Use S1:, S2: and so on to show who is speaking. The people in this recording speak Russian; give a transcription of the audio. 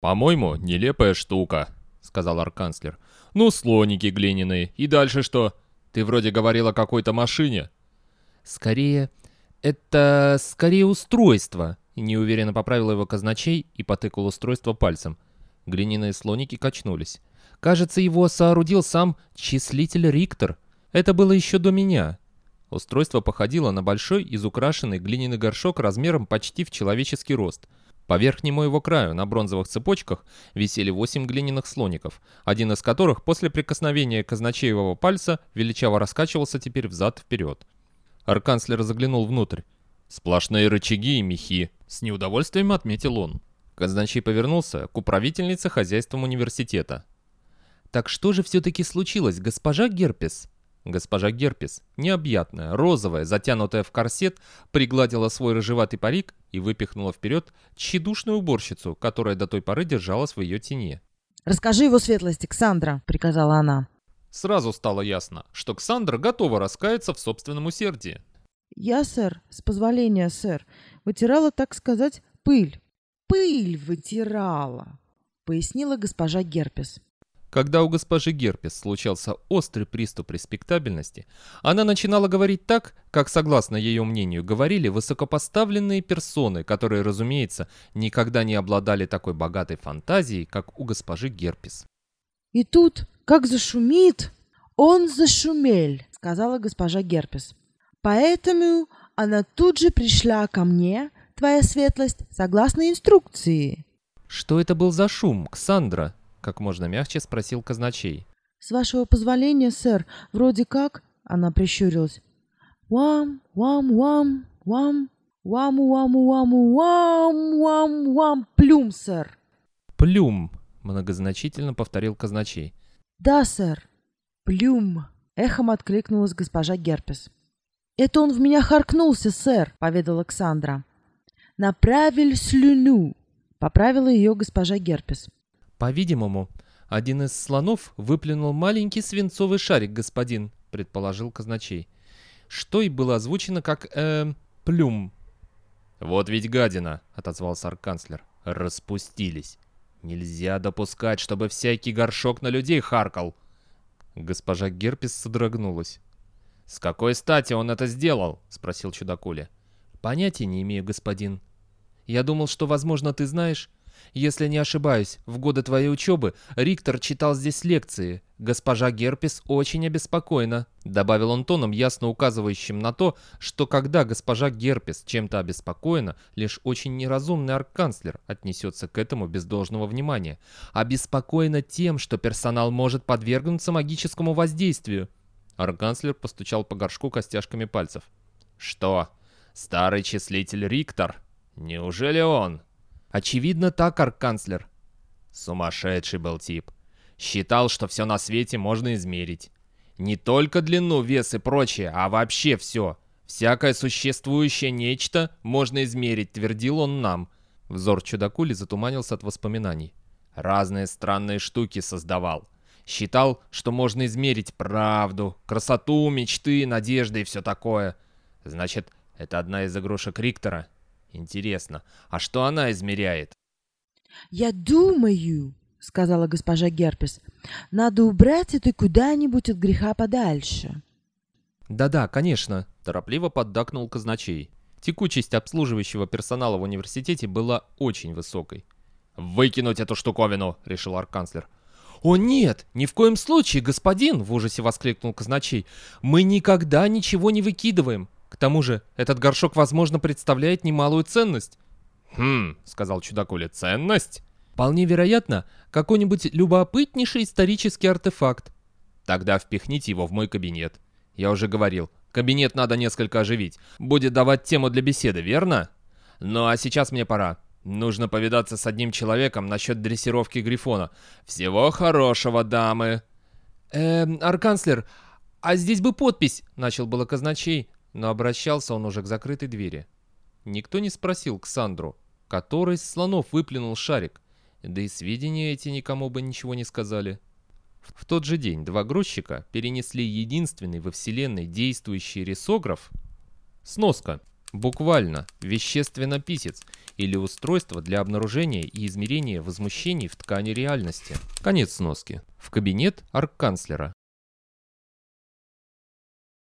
S1: «По-моему, нелепая штука», — сказал арканцлер. «Ну, слоники глиняные. И дальше что? Ты вроде говорил о какой-то машине».
S2: «Скорее, это скорее устройство», — неуверенно поправил его казначей и потыкал устройство пальцем. Глиняные слоники качнулись. «Кажется, его соорудил сам числитель Риктор. Это было еще до меня». Устройство походило на большой изукрашенный глиняный горшок размером почти в человеческий рост — по верхнему его краю на бронзовых цепочках висели восемь глиняных слоников, один из которых после прикосновения казначеевого пальца величаво раскачивался теперь взад-вперед. Арканцлер заглянул внутрь. «Сплошные рычаги и мехи», — с неудовольствием отметил он. Казначей повернулся к управительнице хозяйством университета. «Так что же все-таки случилось, госпожа Герпес?» Госпожа Герпес, необъятная, розовая, затянутая в корсет, пригладила свой рыжеватый парик и выпихнула вперед тщедушную уборщицу, которая до той поры держалась в ее тени.
S3: «Расскажи его светлости, Ксандра», — приказала она.
S1: Сразу стало ясно, что Ксандра готова раскаяться в собственном усердии.
S3: «Я, сэр, с позволения, сэр, вытирала, так сказать, пыль». «Пыль вытирала», — пояснила госпожа Герпес.
S2: Когда у госпожи Герпес случался острый приступ респектабельности, она начинала говорить так, как, согласно ее мнению, говорили высокопоставленные персоны, которые, разумеется, никогда не обладали такой богатой фантазией, как у госпожи Герпес.
S3: «И тут, как зашумит, он зашумель», — сказала госпожа Герпес. «Поэтому она тут же пришла ко мне, твоя светлость, согласно инструкции».
S2: «Что это был за шум, Ксандра?» — как можно мягче спросил казначей.
S3: «С вашего позволения, сэр, вроде как...» — она прищурилась. «Вам, вам, вам, вам, ваму, ваму, ваму, вам, вам, вам, плюм, сэр!»
S2: «Плюм!» — многозначительно повторил казначей.
S3: «Да, сэр, плюм!» — эхом откликнулась госпожа Герпес. «Это он в меня харкнулся, сэр», — поведал Александра. «Направил слюну», — поправила ее госпожа Герпес.
S2: «По-видимому, один из слонов выплюнул маленький свинцовый шарик, господин», — предположил казначей. Что и было озвучено как э плюм.
S1: «Вот ведь гадина», — отозвался арканцлер. «Распустились. Нельзя допускать, чтобы всякий горшок на людей харкал».
S2: Госпожа Герпес содрогнулась.
S1: «С какой стати он это сделал?» — спросил чудакуля.
S2: «Понятия не имею, господин. Я думал, что, возможно, ты знаешь...» Если не ошибаюсь, в годы твоей учебы Риктор читал здесь лекции. Госпожа Герпес очень обеспокоена», — добавил он тоном, ясно указывающим на то, что когда госпожа Герпес чем-то обеспокоена, лишь очень неразумный арканцлер отнесется к этому без должного внимания. «Обеспокоена тем, что персонал может подвергнуться магическому воздействию».
S1: Арканцлер постучал по горшку костяшками пальцев. «Что? Старый числитель Риктор? Неужели он?»
S2: Очевидно так, арканцлер.
S1: Сумасшедший был тип. Считал, что все на свете можно измерить. Не только длину, вес и прочее, а вообще все. Всякое существующее нечто можно измерить, твердил он нам.
S2: Взор чудакули затуманился от воспоминаний.
S1: Разные странные штуки создавал. Считал, что можно измерить правду, красоту, мечты, надежды и все такое. Значит, это одна из игрушек Риктора. Интересно, а что она измеряет?
S3: «Я думаю, — сказала госпожа Герпес, — надо убрать это куда-нибудь от греха подальше».
S2: «Да-да, конечно», — торопливо поддакнул казначей. Текучесть обслуживающего персонала в университете была очень высокой.
S1: «Выкинуть эту штуковину!» — решил арканцлер.
S2: «О нет, ни в коем случае, господин!» — в ужасе воскликнул казначей. «Мы никогда ничего не выкидываем. К тому же, этот горшок, возможно, представляет немалую ценность.
S1: «Хм», — сказал чудакуля, — «ценность?»
S2: «Вполне вероятно, какой-нибудь любопытнейший исторический артефакт».
S1: «Тогда впихните его в мой кабинет. Я уже говорил, кабинет надо несколько оживить. Будет давать тему для беседы, верно? Ну а сейчас мне пора. Нужно повидаться с одним человеком насчет дрессировки Грифона. Всего хорошего, дамы!»
S2: «Эм, арканцлер, а здесь бы подпись!» — начал было казначей, но обращался он уже к закрытой двери. Никто не спросил Ксандру, который из слонов выплюнул шарик, да и сведения эти никому бы ничего не сказали. В тот же день два грузчика перенесли единственный во вселенной действующий рисограф. Сноска. Буквально, вещественно-писец или устройство для обнаружения и измерения возмущений в ткани реальности. Конец сноски. В кабинет арк-канцлера.